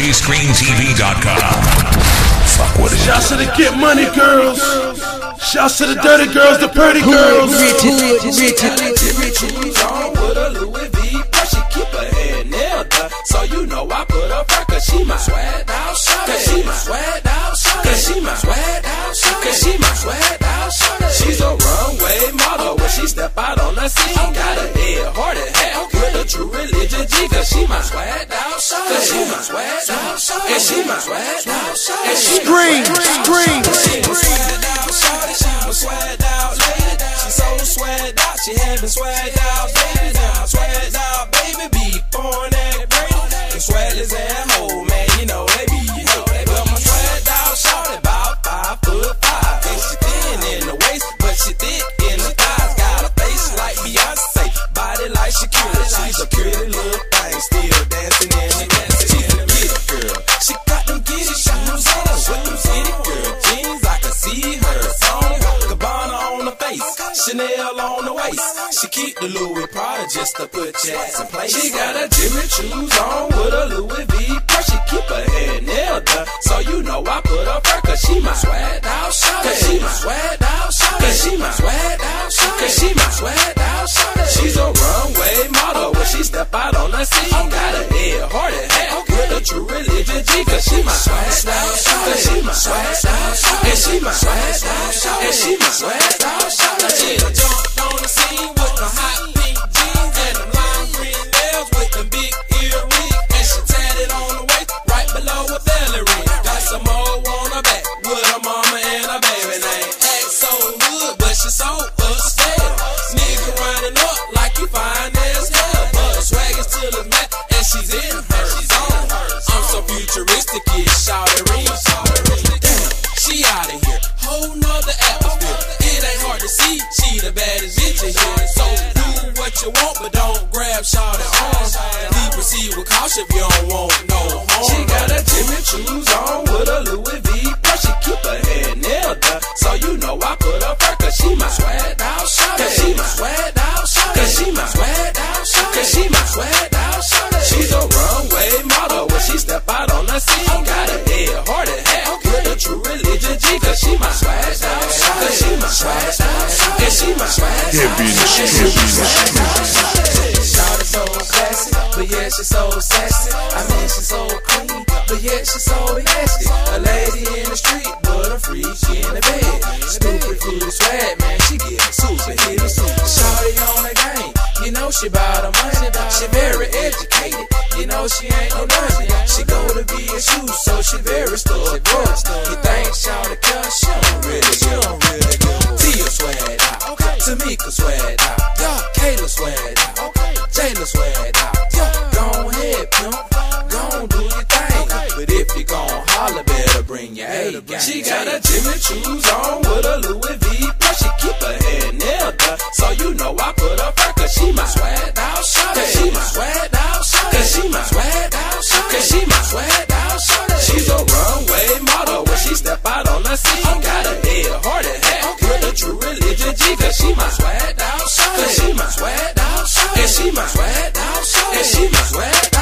TGScreenTV.com. Fuck with it. Shouts to the get money girls. Shouts to the dirty girls, the pretty girls. on with a Louis V purse. She keep her head nailed up. So you know I put up her cause she my swag out shot. Cause she my swag out shot. Cause she my swag out shot. Cause she my swag out shot. She's a runway model when she step out on the scene. Got a head, hard hat with a true religion G. Cause she my swag out shot. Cause she my swag out shot. And she my swag out. And she Scream, scream. she out, shorty. She was swagged out, lady. She so swagged out, she had been swagged out, baby. Now swagged out, baby. Be born at Brady. And swag is that hoe, Chanel on the waist. She keep the Louis Prada just to put your ass in place. She got a Jimmy Choos on with a Louis V purse. She keep her head nailed up, so you know I put up her cause she my swag out shot. Cause she my swag out shot. Cause she my swag out shot. Cause she my swag out shot. She's a runway model when she step out on the scene. Got a head, hard hat with a true religion G. Cause she my swag out shot. Cause she my swag out shot. And she my swag out shot. And she my swag she's in her zone. I'm so futuristic, it's shouty Damn, she out of here. Whole nother atmosphere. It ain't hard to see. She the baddest bitch in here. So do what you want, but don't grab shouty arms. Please proceed with caution if you don't want no harm. She got a Jimmy Choos on with a Louis V purse. She keep her head nailed up. So you know I put up her cause she my swag out shot. Cause she my swag out shot. Cause she my swag out shot. Cause she my swag out step out on the scene. Got a head, hard hat with a true religion G. Cause she my swag shot. Cause she my swag shot. And she my swag out Heavy in the street. Shawty so classy, but yeah, she so sassy. I mean, she so clean, but yeah, she so nasty. know she bout her money. She very educated. You know she ain't no nothing. She go to BSU, so she very stuck. You think shout cause she don't really, she don't really go. Tia sweat out. Okay. Tamika sweat out. Yeah. Kayla sweat out. Okay. Jayla sweat out. Yeah. Go ahead, pimp. Go do your thing. Okay. But if you gon' holler, better bring your A game. She got a Jimmy Choos on with a Louis V. Plus she keep her head nailed up, so you know I put swag dog solid. Cause she my swag dog solid. And she my swag dog solid. And she my swag